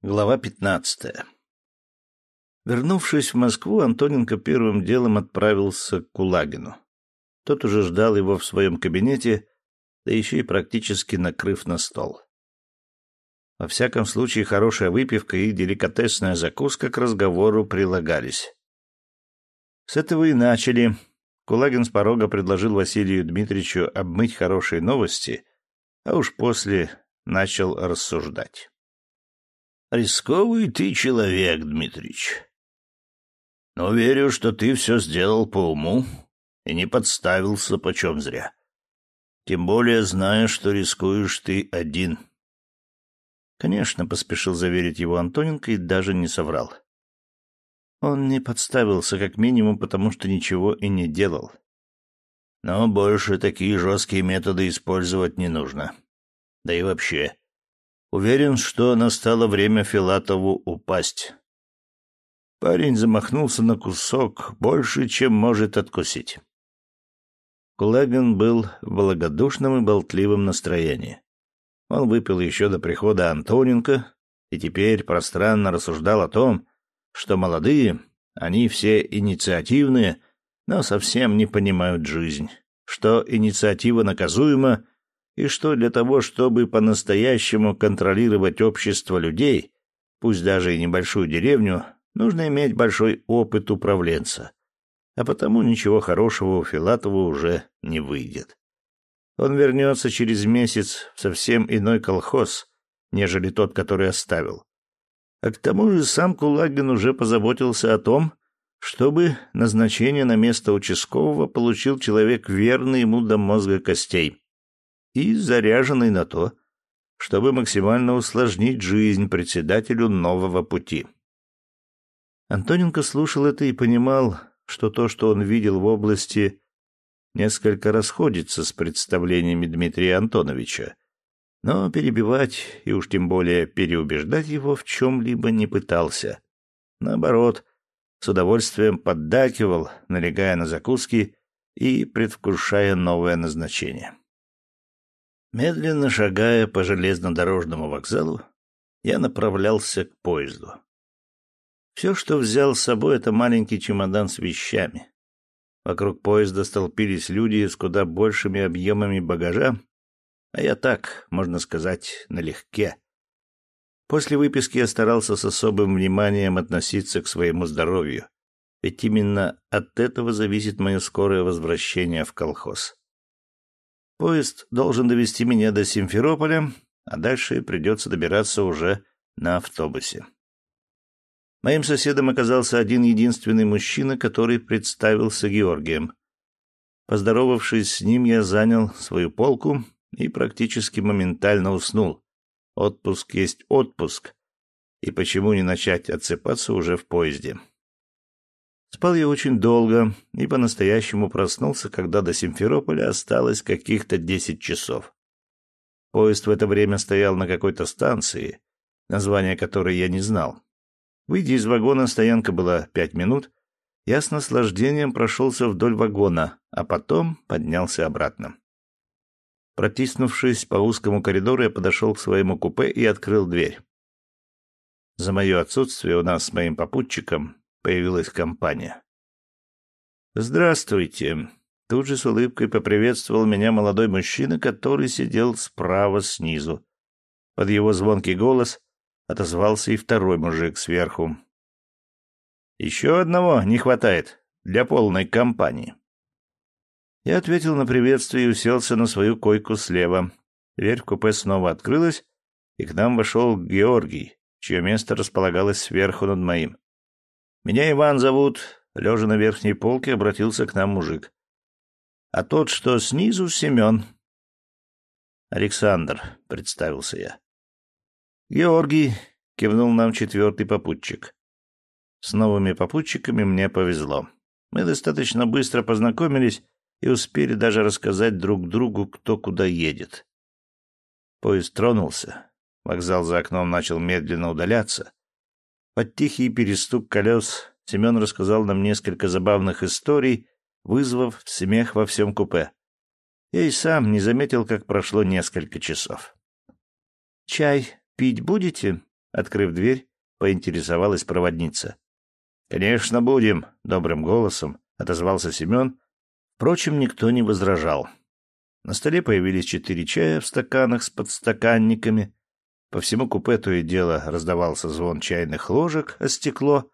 Глава пятнадцатая. Вернувшись в Москву, Антоненко первым делом отправился к Кулагину. Тот уже ждал его в своем кабинете, да еще и практически накрыв на стол. Во всяком случае, хорошая выпивка и деликатесная закуска к разговору прилагались. С этого и начали. Кулагин с порога предложил Василию Дмитриевичу обмыть хорошие новости, а уж после начал рассуждать. Рисковый ты человек, Дмитрич. Но верю, что ты все сделал по уму и не подставился почем зря. Тем более зная, что рискуешь ты один. Конечно, поспешил заверить его Антоненко и даже не соврал. Он не подставился, как минимум, потому что ничего и не делал. Но больше такие жесткие методы использовать не нужно. Да и вообще, Уверен, что настало время Филатову упасть. Парень замахнулся на кусок больше, чем может откусить. Кулагин был в благодушном и болтливом настроении. Он выпил еще до прихода Антоненко и теперь пространно рассуждал о том, что молодые, они все инициативные, но совсем не понимают жизнь, что инициатива наказуема и что для того, чтобы по-настоящему контролировать общество людей, пусть даже и небольшую деревню, нужно иметь большой опыт управленца. А потому ничего хорошего у Филатова уже не выйдет. Он вернется через месяц в совсем иной колхоз, нежели тот, который оставил. А к тому же сам Кулагин уже позаботился о том, чтобы назначение на место участкового получил человек верный ему до мозга костей и заряженный на то, чтобы максимально усложнить жизнь председателю нового пути. Антоненко слушал это и понимал, что то, что он видел в области, несколько расходится с представлениями Дмитрия Антоновича, но перебивать и уж тем более переубеждать его в чем-либо не пытался. Наоборот, с удовольствием поддакивал, налегая на закуски и предвкушая новое назначение. Медленно шагая по железнодорожному вокзалу, я направлялся к поезду. Все, что взял с собой, это маленький чемодан с вещами. Вокруг поезда столпились люди с куда большими объемами багажа, а я так, можно сказать, налегке. После выписки я старался с особым вниманием относиться к своему здоровью, ведь именно от этого зависит мое скорое возвращение в колхоз. Поезд должен довести меня до Симферополя, а дальше придется добираться уже на автобусе. Моим соседом оказался один единственный мужчина, который представился Георгием. Поздоровавшись с ним, я занял свою полку и практически моментально уснул. Отпуск есть отпуск, и почему не начать отсыпаться уже в поезде? Спал я очень долго и по-настоящему проснулся, когда до Симферополя осталось каких-то десять часов. Поезд в это время стоял на какой-то станции, название которой я не знал. Выйдя из вагона, стоянка была пять минут. Я с наслаждением прошелся вдоль вагона, а потом поднялся обратно. Протиснувшись по узкому коридору, я подошел к своему купе и открыл дверь. За мое отсутствие у нас с моим попутчиком появилась компания. «Здравствуйте!» Тут же с улыбкой поприветствовал меня молодой мужчина, который сидел справа снизу. Под его звонкий голос отозвался и второй мужик сверху. «Еще одного не хватает для полной компании». Я ответил на приветствие и уселся на свою койку слева. Дверь в купе снова открылась, и к нам вошел Георгий, чье место располагалось сверху над моим. Меня Иван зовут. Лежа на верхней полке, обратился к нам мужик. А тот, что снизу, Семен. Александр, представился я. Георгий, кивнул нам четвертый попутчик. С новыми попутчиками мне повезло. Мы достаточно быстро познакомились и успели даже рассказать друг другу, кто куда едет. Поезд тронулся. Вокзал за окном начал медленно удаляться. Под тихий перестук колес Семен рассказал нам несколько забавных историй, вызвав смех во всем купе. Я и сам не заметил, как прошло несколько часов. «Чай пить будете?» Открыв дверь, поинтересовалась проводница. «Конечно, будем», — добрым голосом отозвался Семен. Впрочем, никто не возражал. На столе появились четыре чая в стаканах с подстаканниками. По всему купе то и дело раздавался звон чайных ложек о стекло.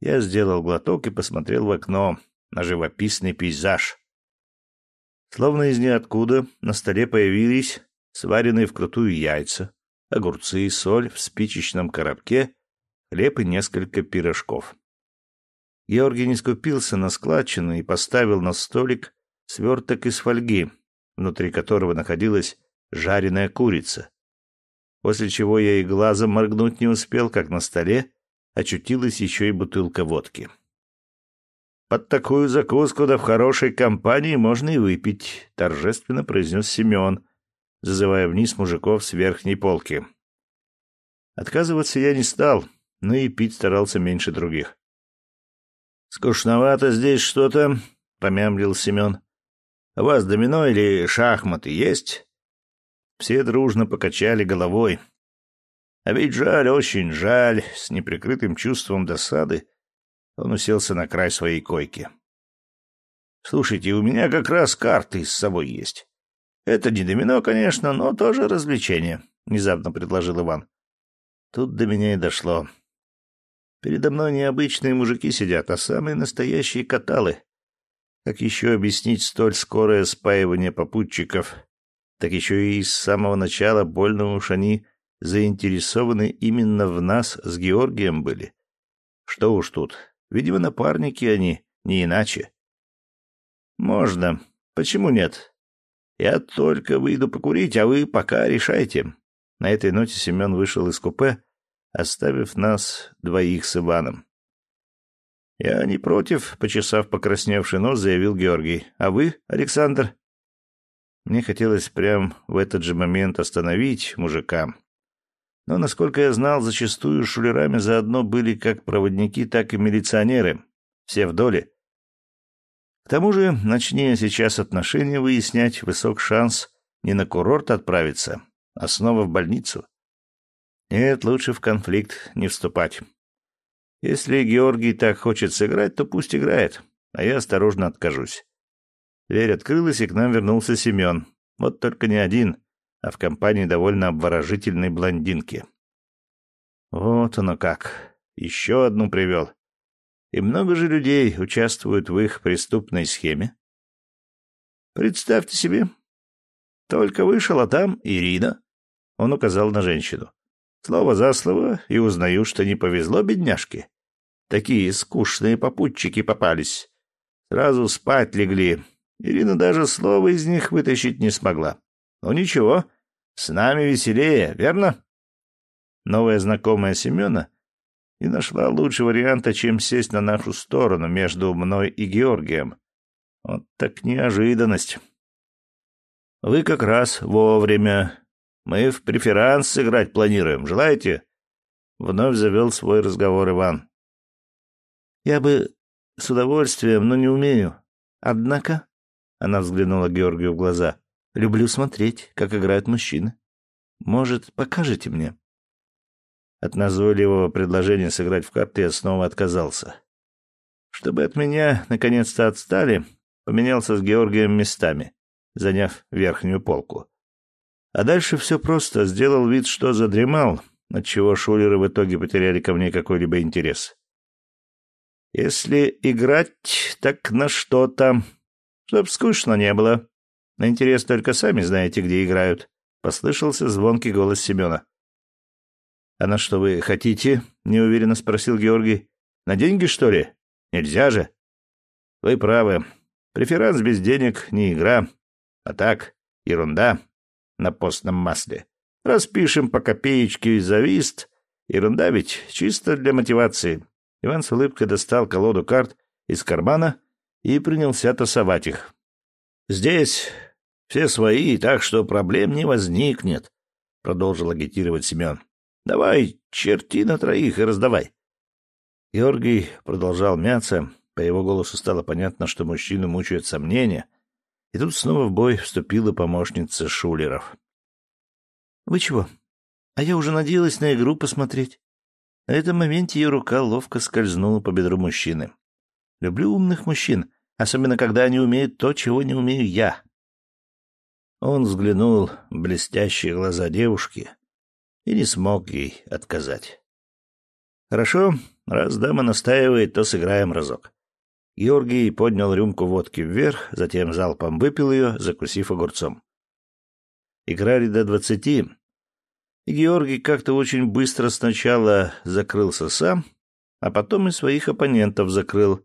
Я сделал глоток и посмотрел в окно на живописный пейзаж. Словно из ниоткуда на столе появились сваренные вкрутую яйца, огурцы и соль в спичечном коробке, хлеб и несколько пирожков. Георгий не скупился на складчину и поставил на столик сверток из фольги, внутри которого находилась жареная курица. После чего я и глазом моргнуть не успел, как на столе очутилась еще и бутылка водки. «Под такую закуску да в хорошей компании можно и выпить», — торжественно произнес Семен, зазывая вниз мужиков с верхней полки. Отказываться я не стал, но и пить старался меньше других. «Скучновато здесь что-то», — помямлил Семен. «У вас домино или шахматы есть?» Все дружно покачали головой. А ведь жаль, очень жаль, с неприкрытым чувством досады он уселся на край своей койки. «Слушайте, у меня как раз карты с собой есть. Это не домино, конечно, но тоже развлечение», — внезапно предложил Иван. Тут до меня и дошло. Передо мной необычные мужики сидят, а самые настоящие каталы. Как еще объяснить столь скорое спаивание попутчиков? Так еще и с самого начала больно уж они заинтересованы именно в нас с Георгием были. Что уж тут, видимо, напарники они, не иначе. Можно. Почему нет? Я только выйду покурить, а вы пока решайте. На этой ноте Семен вышел из купе, оставив нас двоих с Иваном. «Я не против», — почесав покрасневший нос, заявил Георгий. «А вы, Александр?» Мне хотелось прям в этот же момент остановить мужика. Но, насколько я знал, зачастую шулерами заодно были как проводники, так и милиционеры. Все в доле. К тому же, начни сейчас отношения выяснять, высок шанс не на курорт отправиться, а снова в больницу. Нет, лучше в конфликт не вступать. Если Георгий так хочет сыграть, то пусть играет, а я осторожно откажусь. Дверь открылась, и к нам вернулся Семен. Вот только не один, а в компании довольно обворожительной блондинки. Вот оно как. Еще одну привел. И много же людей участвуют в их преступной схеме. Представьте себе. Только вышел, а там Ирина. Он указал на женщину. Слово за слово, и узнаю, что не повезло бедняжке. Такие скучные попутчики попались. Сразу спать легли. Ирина даже слова из них вытащить не смогла. Ну ничего, с нами веселее, верно? Новая знакомая Семена и нашла лучший варианта, чем сесть на нашу сторону между мной и Георгием. Вот так неожиданность. Вы как раз вовремя. Мы в преферанс сыграть планируем. Желаете?» Вновь завел свой разговор Иван. «Я бы с удовольствием, но не умею. Однако...» Она взглянула Георгию в глаза. «Люблю смотреть, как играют мужчины. Может, покажете мне?» От назойливого предложения сыграть в карты я снова отказался. Чтобы от меня наконец-то отстали, поменялся с Георгием местами, заняв верхнюю полку. А дальше все просто. Сделал вид, что задремал, отчего шулеры в итоге потеряли ко мне какой-либо интерес. Если играть, так на что-то, чтоб скучно не было. На интерес только сами знаете, где играют. Послышался звонкий голос Семена. «А на что вы хотите?» — неуверенно спросил Георгий. «На деньги, что ли? Нельзя же». «Вы правы. Преферанс без денег — не игра. А так, ерунда на постном масле. Распишем по копеечке за вист. Ерунда ведь, чисто для мотивации. Иван с улыбкой достал колоду карт из кармана и принялся тасовать их. «Здесь все свои, так что проблем не возникнет», — продолжил агитировать Семен. «Давай, черти на троих и раздавай». Георгий продолжал мяться. По его голосу стало понятно, что мужчину мучают сомнения — и тут снова в бой вступила помощница Шулеров. «Вы чего? А я уже надеялась на игру посмотреть. На этом моменте ее рука ловко скользнула по бедру мужчины. Люблю умных мужчин, особенно когда они умеют то, чего не умею я. Он взглянул в блестящие глаза девушки и не смог ей отказать. «Хорошо, раз дама настаивает, то сыграем разок». Георгий поднял рюмку водки вверх, затем залпом выпил ее, закусив огурцом. Играли до двадцати, и Георгий как-то очень быстро сначала закрылся сам, а потом и своих оппонентов закрыл.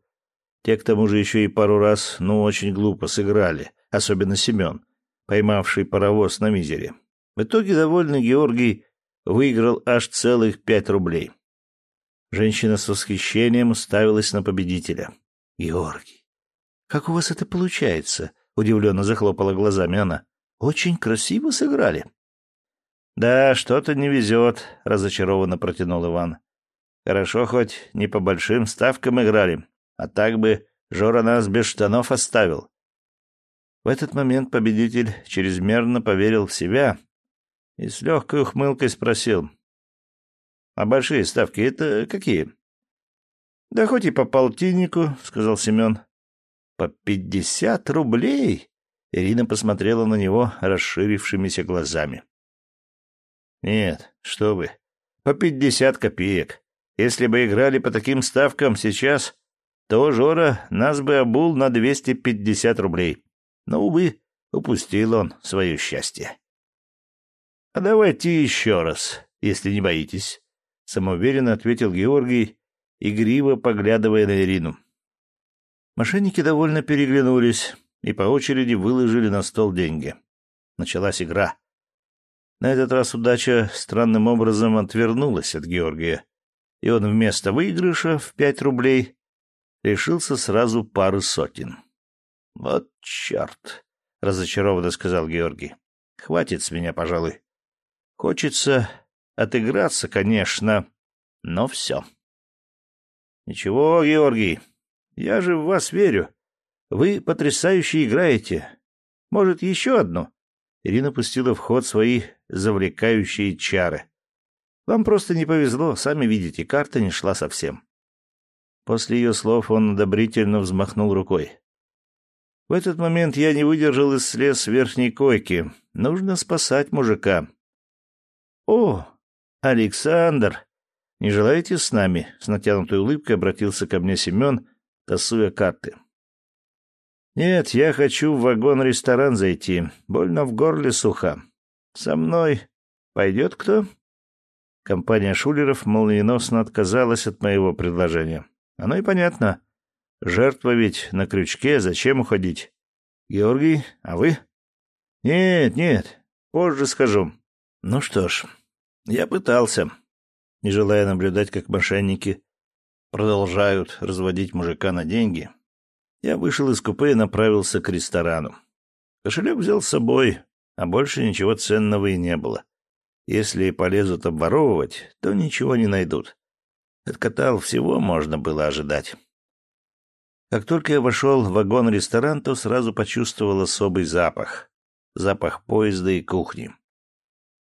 Те, к тому же, еще и пару раз, ну, очень глупо сыграли, особенно Семен, поймавший паровоз на мизере. В итоге довольный Георгий выиграл аж целых пять рублей. Женщина с восхищением уставилась на победителя. «Георгий, как у вас это получается?» — удивленно захлопала глазами она. «Очень красиво сыграли». «Да, что-то не везет», — разочарованно протянул Иван. «Хорошо, хоть не по большим ставкам играли, а так бы Жора нас без штанов оставил». В этот момент победитель чрезмерно поверил в себя и с легкой ухмылкой спросил. «А большие ставки — это какие?» «Да хоть и по полтиннику», — сказал Семен. «По пятьдесят рублей?» Ирина посмотрела на него расширившимися глазами. Нет, что вы. По пятьдесят копеек. Если бы играли по таким ставкам сейчас, то Жора нас бы обул на двести пятьдесят рублей. Но, увы, упустил он свое счастье. — А давайте еще раз, если не боитесь, — самоуверенно ответил Георгий, игриво поглядывая на Ирину. Мошенники довольно переглянулись и по очереди выложили на стол деньги. Началась игра. На этот раз удача странным образом отвернулась от Георгия, и он вместо выигрыша в пять рублей решился сразу пары сотен. — Вот черт! — разочарованно сказал Георгий. — Хватит с меня, пожалуй. Хочется отыграться, конечно, но все. — Ничего, Георгий, я же в вас верю. Вы потрясающе играете. Может, еще одну? Ирина пустила в ход свои завлекающие чары. Вам просто не повезло, сами видите, карта не шла совсем. После ее слов он одобрительно взмахнул рукой. В этот момент я не выдержал и слез с верхней койки. Нужно спасать мужика. «О, Александр! Не желаете с нами?» С натянутой улыбкой обратился ко мне Семен, тасуя карты. «Нет, я хочу в вагон-ресторан зайти. Больно в горле сухо. Со мной пойдет кто?» Компания шулеров молниеносно отказалась от моего предложения. Оно и понятно. Жертва ведь на крючке, зачем уходить? Георгий, а вы? Нет, нет, позже скажу. Ну что ж, я пытался, не желая наблюдать, как мошенники продолжают разводить мужика на деньги. Я вышел из купе и направился к ресторану. Кошелек взял с собой, а больше ничего ценного и не было. Если полезут обворовывать, то ничего не найдут. От Катал всего можно было ожидать. Как только я вошел в вагон-ресторан, то сразу почувствовал особый запах. Запах поезда и кухни.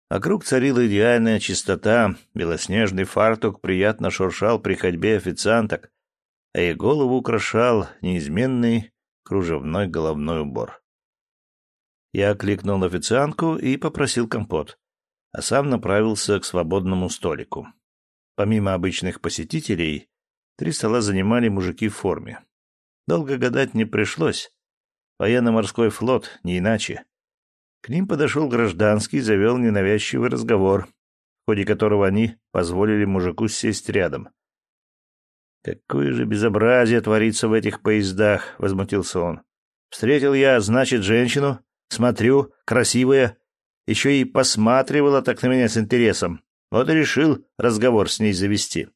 Вокруг царила идеальная чистота, белоснежный фартук приятно шуршал при ходьбе официанток, а их голову украшал неизменный кружевной головной убор. Я окликнул официантку и попросил компот, а сам направился к свободному столику. Помимо обычных посетителей, три стола занимали мужики в форме. Долго гадать не пришлось. Военно-морской флот, не иначе. К ним подошел гражданский и завел ненавязчивый разговор, в ходе которого они позволили мужику сесть рядом. «Какое же безобразие творится в этих поездах!» — возмутился он. «Встретил я, значит, женщину, смотрю, красивая, еще и посматривала так на меня с интересом. Вот и решил разговор с ней завести».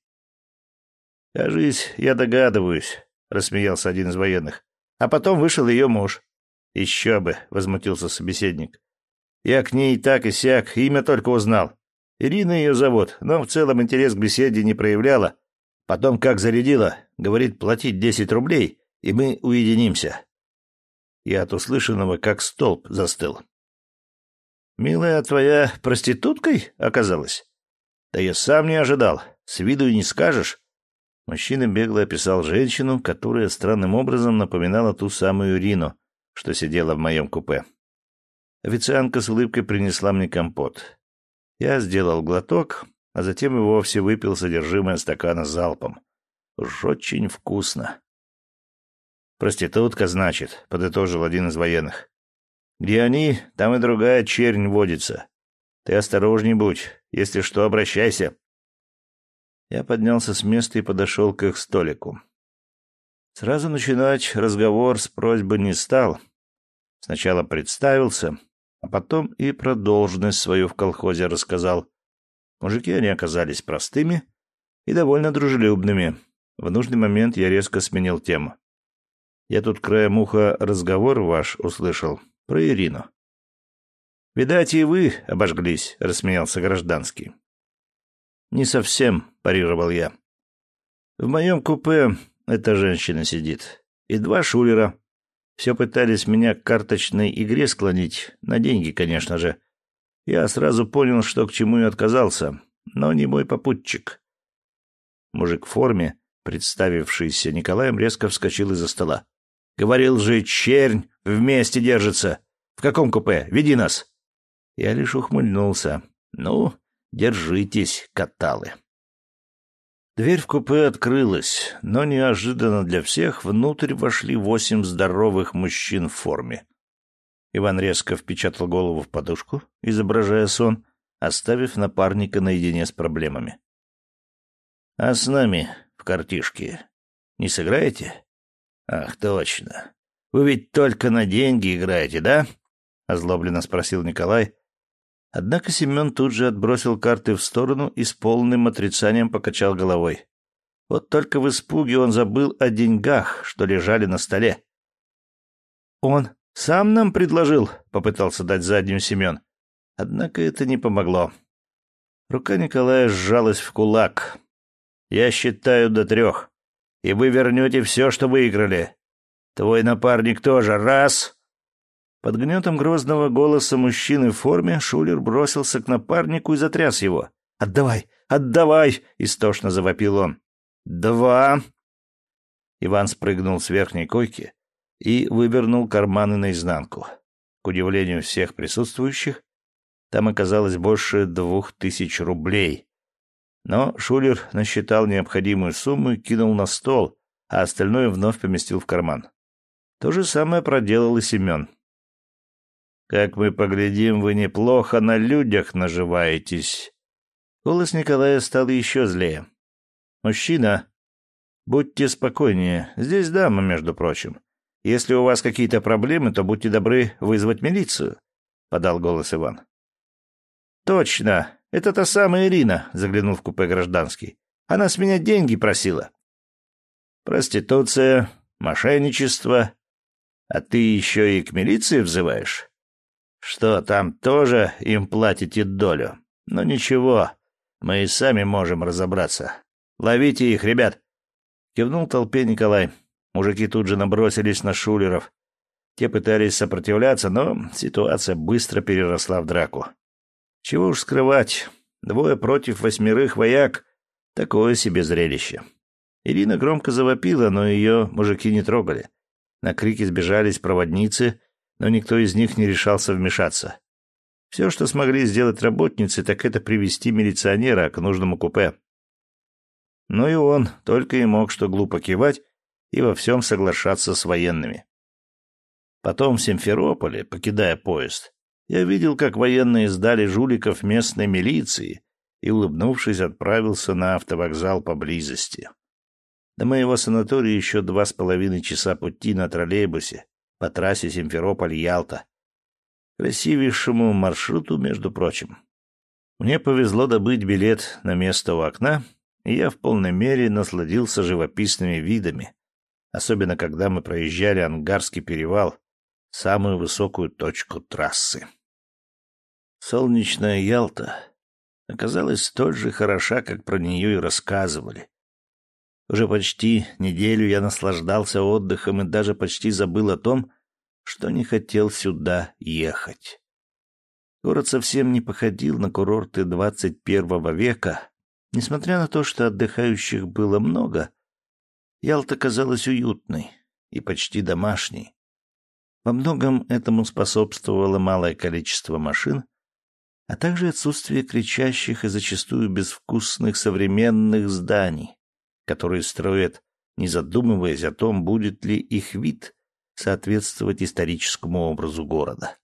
«Кажись, я догадываюсь», — рассмеялся один из военных. «А потом вышел ее муж». «Еще бы», — возмутился собеседник. «Я к ней так и сяк, имя только узнал. Ирина ее зовут, но в целом интерес к беседе не проявляла, Потом как зарядила, говорит, платить десять рублей, и мы уединимся. Я от услышанного как столб застыл. Милая твоя проституткой оказалась? Да я сам не ожидал. С виду и не скажешь. Мужчина бегло описал женщину, которая странным образом напоминала ту самую Рину, что сидела в моем купе. Официантка с улыбкой принесла мне компот. Я сделал глоток, а затем и вовсе выпил содержимое стакана залпом. Уж очень вкусно. «Проститутка, значит», — подытожил один из военных. «Где они, там и другая чернь водится. Ты осторожней будь. Если что, обращайся». Я поднялся с места и подошел к их столику. Сразу начинать разговор с просьбы не стал. Сначала представился, а потом и про должность свою в колхозе рассказал. Мужики они оказались простыми и довольно дружелюбными. В нужный момент я резко сменил тему. Я тут краем уха разговор ваш услышал про Ирину. «Видать, и вы обожглись», — рассмеялся гражданский. «Не совсем», — парировал я. «В моем купе эта женщина сидит. И два шулера. Все пытались меня к карточной игре склонить, на деньги, конечно же. Я сразу понял, что к чему и отказался, но не мой попутчик. Мужик в форме, представившийся Николаем, резко вскочил из-за стола. «Говорил же, чернь вместе держится. В каком купе? Веди нас!» Я лишь ухмыльнулся. «Ну, держитесь, каталы!» Дверь в купе открылась, но неожиданно для всех внутрь вошли восемь здоровых мужчин в форме. Иван резко впечатал голову в подушку, изображая сон, оставив напарника наедине с проблемами. «А с нами в картишке не сыграете?» «Ах, точно. Вы ведь только на деньги играете, да?» — озлобленно спросил Николай. Однако Семен тут же отбросил карты в сторону и с полным отрицанием покачал головой. Вот только в испуге он забыл о деньгах, что лежали на столе. «Он «Сам нам предложил», — попытался дать заднюю Семен. Однако это не помогло. Рука Николая сжалась в кулак. «Я считаю до трех, и вы вернете все, что выиграли. Твой напарник тоже. Раз!» Под гнетом грозного голоса мужчины в форме Шулер бросился к напарнику и затряс его. «Отдавай! Отдавай!» — истошно завопил он. «Два!» Иван спрыгнул с верхней койки и вывернул карманы наизнанку. К удивлению всех присутствующих, там оказалось больше двух тысяч рублей. Но Шулер насчитал необходимую сумму и кинул на стол, а остальное вновь поместил в карман. То же самое проделал и Семен. «Как мы поглядим, вы неплохо на людях наживаетесь». Голос Николая стал еще злее. «Мужчина, будьте спокойнее. Здесь дама, между прочим. Если у вас какие-то проблемы, то будьте добры вызвать милицию, подал голос Иван. Точно, это та самая Ирина, заглянул в купе гражданский. Она с меня деньги просила. Проституция, мошенничество, а ты еще и к милиции взываешь? Что, там тоже им платите долю? Но ну, ничего, мы и сами можем разобраться. Ловите их, ребят. Кивнул толпе Николай. Мужики тут же набросились на шулеров. Те пытались сопротивляться, но ситуация быстро переросла в драку. Чего уж скрывать, двое против восьмерых вояк — такое себе зрелище. Ирина громко завопила, но ее мужики не трогали. На крики сбежались проводницы, но никто из них не решался вмешаться. Все, что смогли сделать работницы, так это привести милиционера к нужному купе. Но и он только и мог что глупо кивать и во всем соглашаться с военными. Потом в Симферополе, покидая поезд, я видел, как военные сдали жуликов местной милиции и, улыбнувшись, отправился на автовокзал поблизости. До моего санатория еще два с половиной часа пути на троллейбусе по трассе Симферополь-Ялта. Красивейшему маршруту, между прочим. Мне повезло добыть билет на место у окна, и я в полной мере насладился живописными видами, особенно когда мы проезжали Ангарский перевал, самую высокую точку трассы. Солнечная Ялта оказалась столь же хороша, как про нее и рассказывали. Уже почти неделю я наслаждался отдыхом и даже почти забыл о том, что не хотел сюда ехать. Город совсем не походил на курорты 21 века. Несмотря на то, что отдыхающих было много, Ялта казалась уютной и почти домашней. Во многом этому способствовало малое количество машин, а также отсутствие кричащих и зачастую безвкусных современных зданий, которые строят, не задумываясь о том, будет ли их вид соответствовать историческому образу города.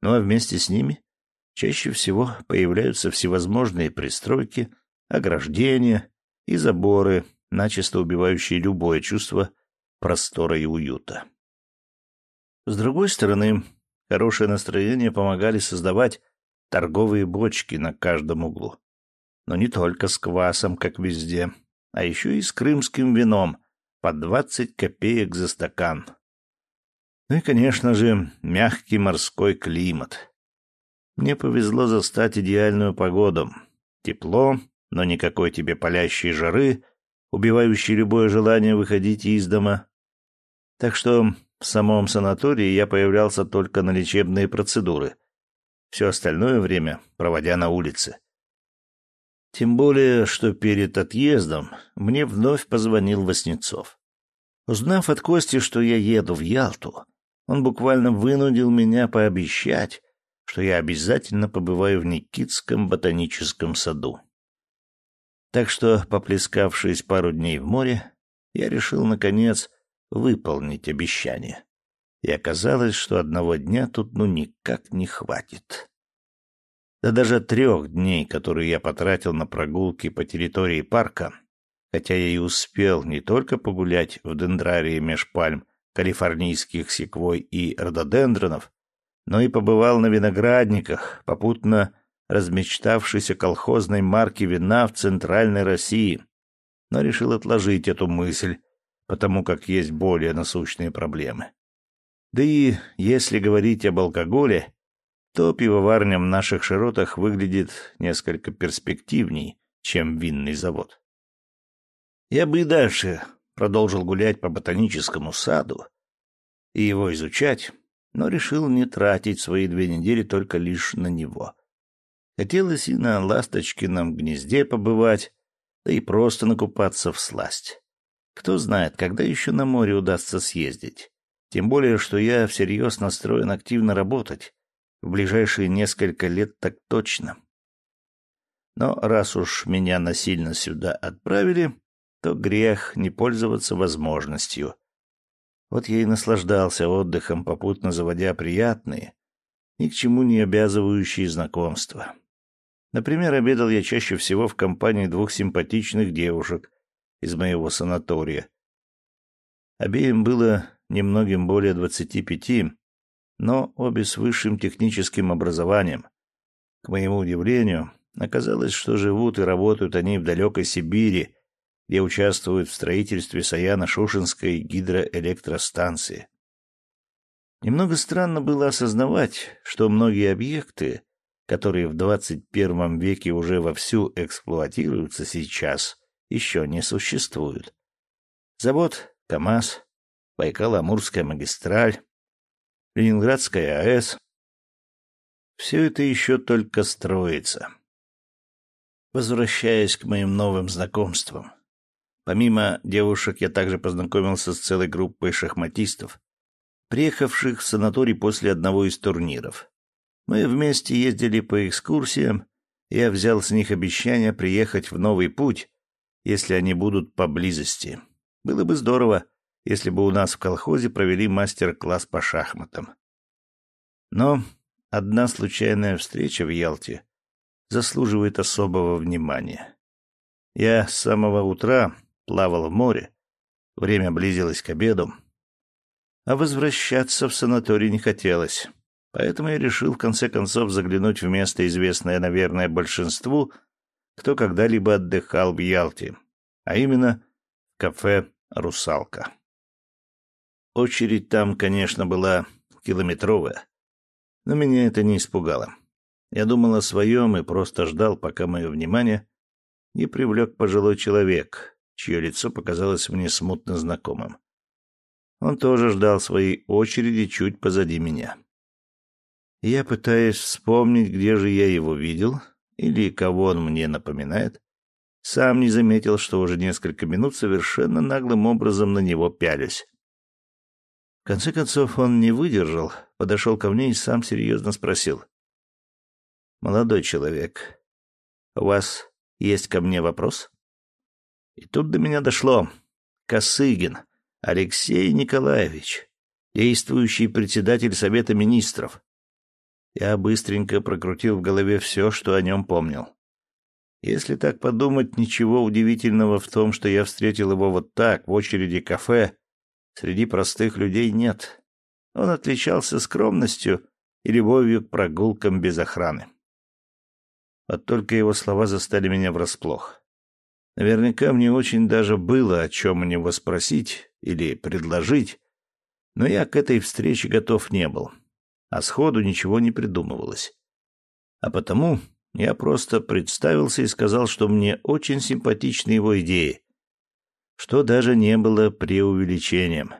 Ну а вместе с ними чаще всего появляются всевозможные пристройки, ограждения и заборы, начисто убивающие любое чувство простора и уюта. С другой стороны, хорошее настроение помогали создавать торговые бочки на каждом углу. Но не только с квасом, как везде, а еще и с крымским вином по 20 копеек за стакан. Ну и, конечно же, мягкий морской климат. Мне повезло застать идеальную погоду. Тепло, но никакой тебе палящей жары, убивающей любое желание выходить из дома. Так что в самом санатории я появлялся только на лечебные процедуры. Все остальное время проводя на улице. Тем более, что перед отъездом мне вновь позвонил Васнецов. Узнав от Кости, что я еду в Ялту, он буквально вынудил меня пообещать, что я обязательно побываю в Никитском ботаническом саду. Так что, поплескавшись пару дней в море, я решил, наконец, выполнить обещание. И оказалось, что одного дня тут ну никак не хватит. Да даже трех дней, которые я потратил на прогулки по территории парка, хотя я и успел не только погулять в дендрарии меж пальм калифорнийских секвой и рододендронов, но и побывал на виноградниках, попутно размечтавшейся колхозной марки вина в Центральной России, но решил отложить эту мысль потому как есть более насущные проблемы. Да и если говорить об алкоголе, то пивоварня в наших широтах выглядит несколько перспективней, чем винный завод. Я бы и дальше продолжил гулять по ботаническому саду и его изучать, но решил не тратить свои две недели только лишь на него. Хотелось и на ласточкином гнезде побывать, да и просто накупаться в сласть. Кто знает, когда еще на море удастся съездить. Тем более, что я всерьез настроен активно работать. В ближайшие несколько лет так точно. Но раз уж меня насильно сюда отправили, то грех не пользоваться возможностью. Вот я и наслаждался отдыхом, попутно заводя приятные, ни к чему не обязывающие знакомства. Например, обедал я чаще всего в компании двух симпатичных девушек, из моего санатория. Обеим было немногим более двадцати пяти, но обе с высшим техническим образованием. К моему удивлению, оказалось, что живут и работают они в далекой Сибири, где участвуют в строительстве Саяно-Шушенской гидроэлектростанции. Немного странно было осознавать, что многие объекты, которые в 21 веке уже вовсю эксплуатируются сейчас, еще не существуют. Завод КАМАЗ, Байкало-Амурская магистраль, Ленинградская АЭС. Все это еще только строится. Возвращаясь к моим новым знакомствам. Помимо девушек, я также познакомился с целой группой шахматистов, приехавших в санаторий после одного из турниров. Мы вместе ездили по экскурсиям, я взял с них обещание приехать в новый путь если они будут поблизости. Было бы здорово, если бы у нас в колхозе провели мастер-класс по шахматам. Но одна случайная встреча в Ялте заслуживает особого внимания. Я с самого утра плавал в море, время близилось к обеду, а возвращаться в санаторий не хотелось. Поэтому я решил в конце концов заглянуть в место, известное, наверное, большинству кто когда-либо отдыхал в Ялте, а именно кафе «Русалка». Очередь там, конечно, была километровая, но меня это не испугало. Я думал о своем и просто ждал, пока мое внимание не привлек пожилой человек, чье лицо показалось мне смутно знакомым. Он тоже ждал своей очереди чуть позади меня. Я пытаюсь вспомнить, где же я его видел или кого он мне напоминает. Сам не заметил, что уже несколько минут совершенно наглым образом на него пялюсь. В конце концов он не выдержал, подошел ко мне и сам серьезно спросил. «Молодой человек, у вас есть ко мне вопрос?» И тут до меня дошло. Косыгин Алексей Николаевич, действующий председатель Совета Министров. Я быстренько прокрутил в голове все, что о нем помнил. Если так подумать, ничего удивительного в том, что я встретил его вот так, в очереди кафе, среди простых людей нет. Он отличался скромностью и любовью к прогулкам без охраны. Вот только его слова застали меня врасплох. Наверняка мне очень даже было о чем у него спросить или предложить, но я к этой встрече готов не был, а сходу ничего не придумывалось. А потому я просто представился и сказал, что мне очень симпатичны его идеи, что даже не было преувеличением.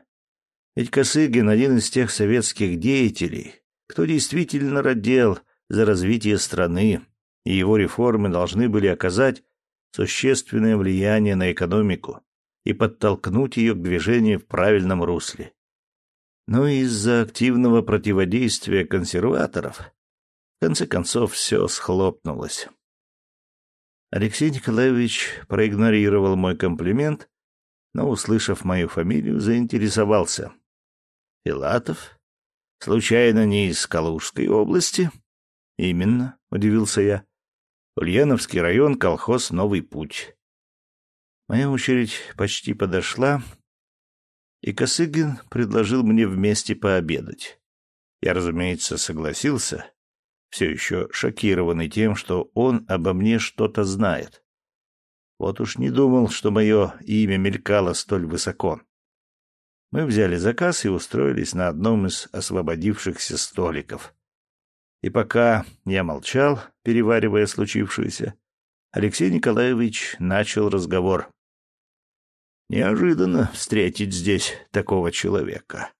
Ведь Косыгин — один из тех советских деятелей, кто действительно родил за развитие страны, и его реформы должны были оказать существенное влияние на экономику и подтолкнуть ее к движению в правильном русле. Но из-за активного противодействия консерваторов конце концов все схлопнулось. Алексей Николаевич проигнорировал мой комплимент, но, услышав мою фамилию, заинтересовался. «Филатов? Случайно не из Калужской области?» «Именно», — удивился я. «Ульяновский район, колхоз «Новый путь». Моя очередь почти подошла, и Косыгин предложил мне вместе пообедать. Я, разумеется, согласился, все еще шокированный тем, что он обо мне что-то знает. Вот уж не думал, что мое имя мелькало столь высоко. Мы взяли заказ и устроились на одном из освободившихся столиков. И пока я молчал, переваривая случившееся, Алексей Николаевич начал разговор. «Неожиданно встретить здесь такого человека.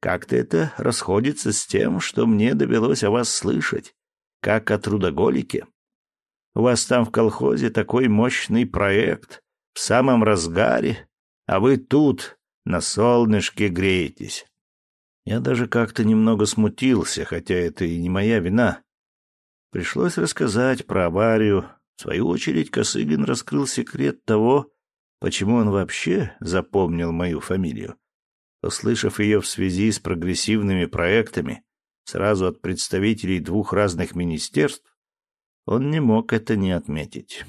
Как-то это расходится с тем, что мне довелось о вас слышать, как о трудоголике. У вас там в колхозе такой мощный проект, в самом разгаре, а вы тут, на солнышке, греетесь. Я даже как-то немного смутился, хотя это и не моя вина. Пришлось рассказать про аварию. В свою очередь Косыгин раскрыл секрет того, почему он вообще запомнил мою фамилию. Услышав ее в связи с прогрессивными проектами сразу от представителей двух разных министерств, он не мог это не отметить.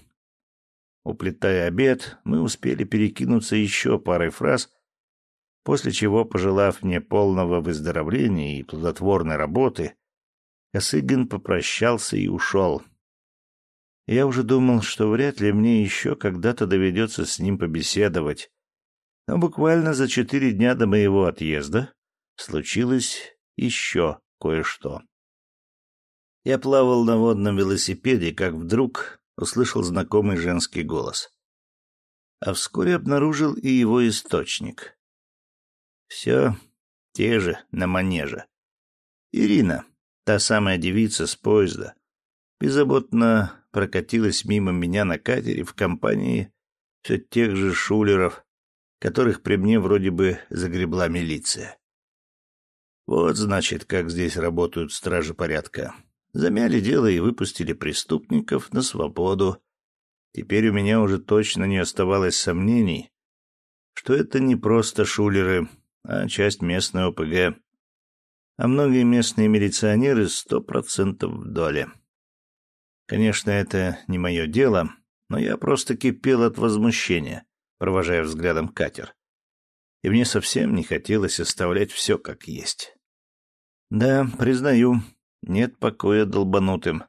Уплетая обед, мы успели перекинуться еще парой фраз, после чего, пожелав мне полного выздоровления и плодотворной работы, Косыгин попрощался и ушел. Я уже думал, что вряд ли мне еще когда-то доведется с ним побеседовать, но буквально за четыре дня до моего отъезда случилось еще кое-что. Я плавал на водном велосипеде, как вдруг услышал знакомый женский голос. А вскоре обнаружил и его источник. Все те же на манеже. Ирина, та самая девица с поезда, беззаботно прокатилась мимо меня на катере в компании все тех же шулеров, которых при мне вроде бы загребла милиция. Вот, значит, как здесь работают стражи порядка. Замяли дело и выпустили преступников на свободу. Теперь у меня уже точно не оставалось сомнений, что это не просто шулеры, а часть местной ОПГ. А многие местные милиционеры сто процентов в доле. Конечно, это не мое дело, но я просто кипел от возмущения провожая взглядом катер. И мне совсем не хотелось оставлять все как есть. Да, признаю, нет покоя долбанутым.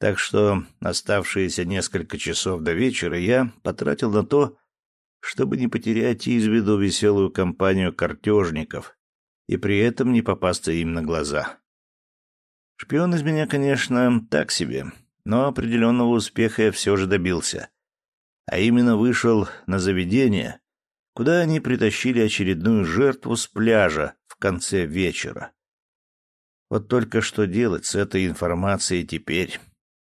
Так что оставшиеся несколько часов до вечера я потратил на то, чтобы не потерять из виду веселую компанию картежников и при этом не попасться им на глаза. Шпион из меня, конечно, так себе, но определенного успеха я все же добился а именно вышел на заведение, куда они притащили очередную жертву с пляжа в конце вечера. Вот только что делать с этой информацией теперь?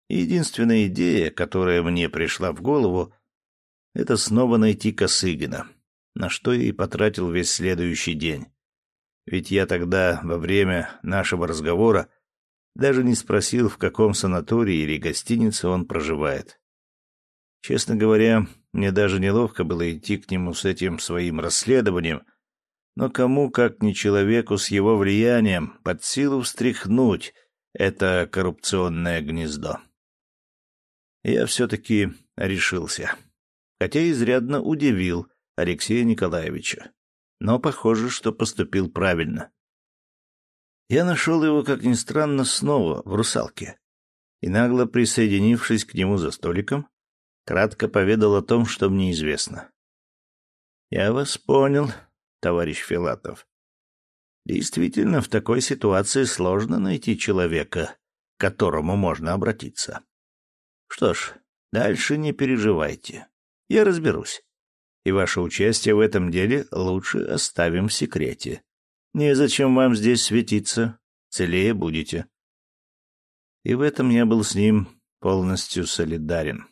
Единственная идея, которая мне пришла в голову, это снова найти Косыгина, на что я и потратил весь следующий день. Ведь я тогда, во время нашего разговора, даже не спросил, в каком санатории или гостинице он проживает. Честно говоря, мне даже неловко было идти к нему с этим своим расследованием, но кому, как не человеку с его влиянием, под силу встряхнуть это коррупционное гнездо. Я все-таки решился, хотя изрядно удивил Алексея Николаевича, но похоже, что поступил правильно. Я нашел его, как ни странно, снова в «Русалке», и, нагло присоединившись к нему за столиком, кратко поведал о том, что мне известно. «Я вас понял, товарищ Филатов. Действительно, в такой ситуации сложно найти человека, к которому можно обратиться. Что ж, дальше не переживайте. Я разберусь. И ваше участие в этом деле лучше оставим в секрете. Незачем вам здесь светиться. Целее будете. И в этом я был с ним полностью солидарен.